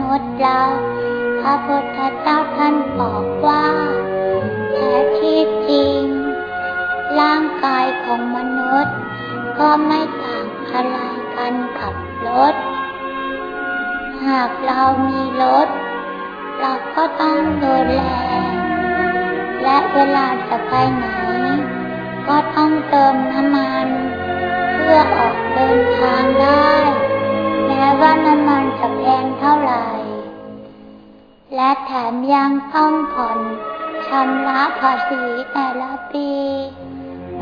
มนุษย์เราพระพุทธเจ้าท่านบอกว่าแท้ที่จริง ร่างกายของมนุษย์ ก็ไม่ต่างอะไรกันกับรถ หากเรามีรถ เราก็ต้องดูแล และเวลาจะไปไหน ก็ต้องเติมน้ำมัน เพื่อออกเดินทางได้ แม้ว่าน้ำมันจะแพงเท่าไหร่ และแถมยังต้องผ่อนชำระภาษีแต่ละปี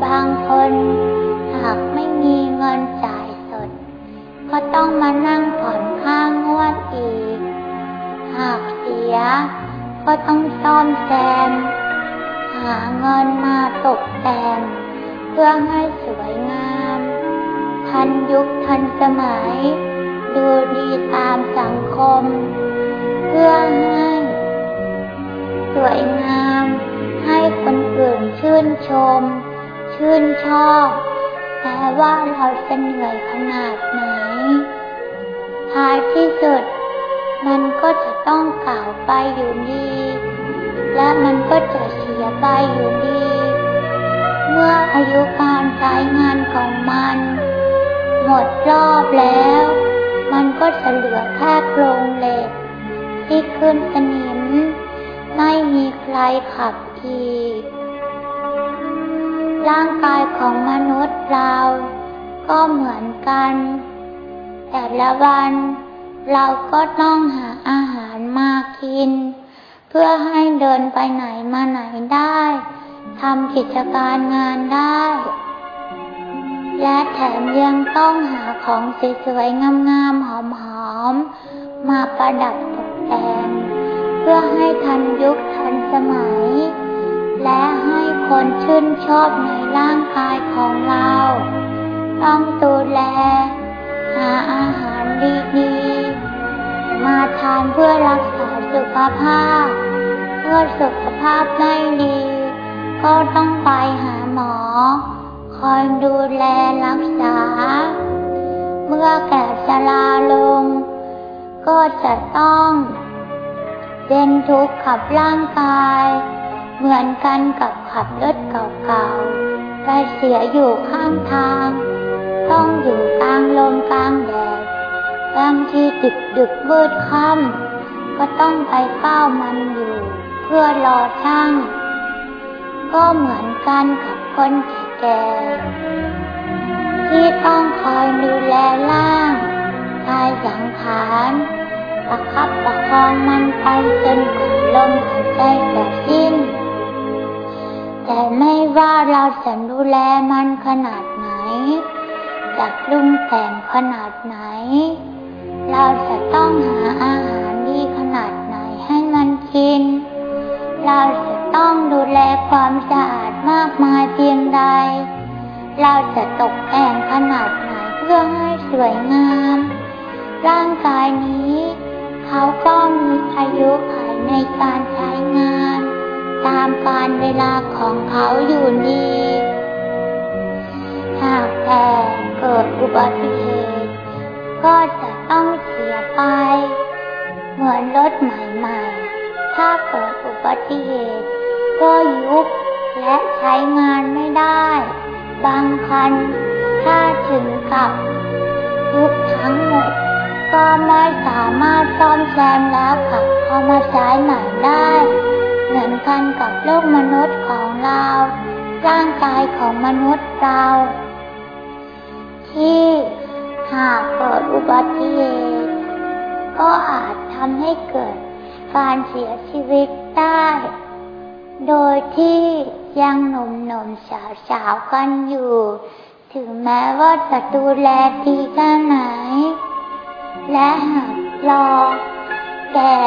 บางคนหากไม่มีเงินจ่ายสด ก็ต้องมานั่งผ่อนค่างวดอีก หากเสียก็ต้องซ่อมแซม หาเงินมาตกแต่งเพื่อให้สวยงาม ทันยุคทันสมัย ดูดีตามสังคม เพื่อให้สวยงาม ให้คนอื่นชื่นชม ชื่นชอบแต่ว่าเราจะเหนื่อยขนาดไหนท้ายที่สุด มันก็จะต้องกล่าวไปอยู่ดี และมันก็จะเสียไปอยู่ดี เมื่ออายุการใช้งานของมัน หมดรอบแล้ว มันก็จะเหลือแค่โครงเหล็ก ที่ขึ้นสนิม ไม่มีใครขับอีก ร่างกายของมนุษย์เรา ก็เหมือนกัน แต่ละวัน เราก็ต้องหาอาหารมากิน เพื่อให้เดินไปไหนมาไหนได้ทำกิจการงานได้ และแถมยังต้องหาของสวยๆงามๆหอมๆ มาประดับตกแต่ง เพื่อให้ทันยุคทันสมัย และให้คนชื่นชอบในร่างกายของเรา ต้องดูแล หาอาหารดีๆ มาทานเพื่อรักษาสุขภาพเมื่อสุขภาพไม่ดี ก็ต้องไปหาหมอ คอยดูแลรักษา เมื่อแก่ชราลง ก็จะต้องเป็นทุกข์ขับร่างกาย เหมือนกันกับขับรถเก่าๆไปเสียอยู่ข้างทาง ต้องอยู่กลางลมกลางแดดบางทีดึกดึกมืดค่ำก็ต้องไปเฝ้ามันอยู่ เพื่อรอช่าง ก็เหมือนกันกับคนแก่ ที่ต้องคอยดูแลร่างกายสังขารประคับประคองมันไปจนกว่าลมหายใจจะสิ้น แต่ไม่ว่าเราจะดูแลมันขนาดไหนจะปรุงแต่งขนาดไหน เราจะต้องหาอาหารดีขนาดไหนให้มันกิน เราจะต้องดูแลความสะอาดมากมายเพียงใด เราจะตกแต่งขนาดไหนเพื่อให้สวยงาม ร่างกายนี้เขาก็มีอายุขัยในการใช้งาน ตามการเวลาของเขาอยู่ดี หากแต่เกิดอุบัติเหตุก็จะต้องเสียไป เหมือนรถใหม่ๆ ถ้าเกิดอุบัติเหตุ ก็ยุบและใช้งานไม่ได้ บางคัน ถ้าถึงกับยุบทั้งหมด ก็ไม่สามารถซ่อมแซมแล้วขับเข้ามาใช้ใหม่ได้ เหมือนกันกับโลกมนุษย์ของเรา ร่างกายของมนุษย์เรา ที่หากเกิดอุบัติเหตุ ก็อาจทำให้เกิด การเสียชีวิตได้ โดยที่ยังหนุ่มหนุ่มสาวสาวๆกันอยู่ ถึงแม้ว่าจะดูแลดีแค่ไหน และหากรอแก่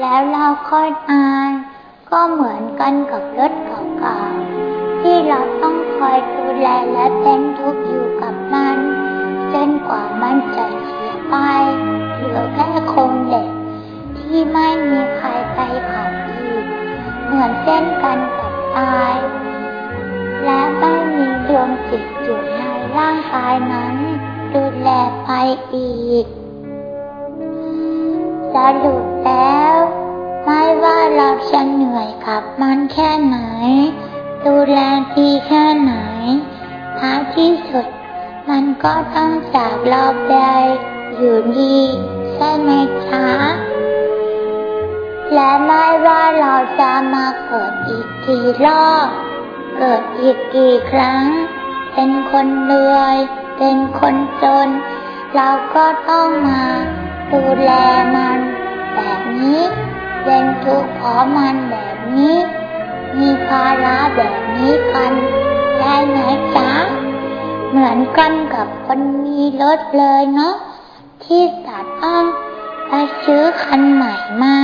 แล้วเราค่อยอายก็เหมือนกันกับรถเก่าๆที่เราต้องคอยดูแลและเป็นทุกข์อยู่กับมันจนกว่ามันจะเสียไปเหลือแค่ ที่ไม่มีใครไปขับอีก เหมือนเช่นกันกับตาย และไม่มีดวงจิตอยู่ในร่างกายนั้น ดูแลไปอีกสรุปแล้ว ไม่ว่าเราจะเหนื่อยกับมันแค่ไหน ดูแลดีแค่ไหนท้ายที่สุด มันก็ต้องจากเราไปอยู่ดีใช่ไหมจ๊ะ และไม่ว่าเราจะมาเกิดอีกกี่รอบ เกิดอีกกี่ครั้ง เป็นคนรวยเป็นคนจน เราก็ต้องมาดูแลมัน แบบนี้เป็นทุกข์เพราะมันแบบนี้ มีภาระแบบนี้กันได้ไหมจ๊ะ เหมือนกันกับคนมีรถเลยเนาะที่จะต้องไปซื้อคันใหม่มา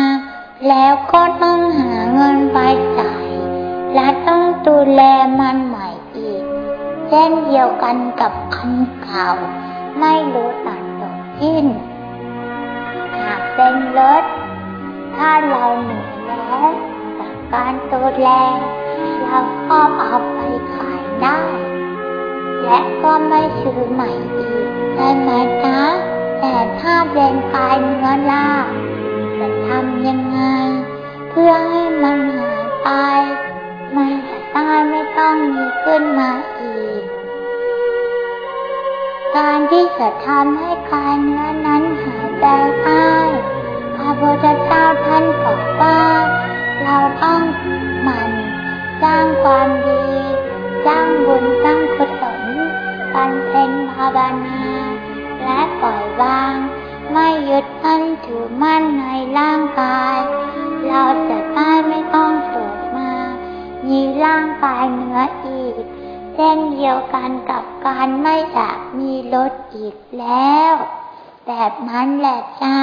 แล้วก็ต้องหาเงินไปจ่าย และต้องดูแลมันใหม่อีก เช่นเดียวกันกับคันเก่า ไม่รู้ตัดจบสิ้น หากเป็นรถถ้าเราเหนื่อยแล้วกับการดูแลเราก็เอาไปขายได้ และก็ไม่ซื้อใหม่อีกได้ไหมจ๊ะแต่ถ้าเป็นกายเนื้อล่าจะำยังไง เพื่อให้มันหายไป มันจะได้ไม่ต้องมีขึ้นมาอีก การที่จะทำให้กายเนื้อนั้นหายไปได้พระพุทธเจ้าท่านบอกว่า เราต้องหมั่นสร้างความดีสร้าง ช่นเดียวกันกับการไม่อยากมีรถอีกแล้ว แบบนั้นแหละจ้า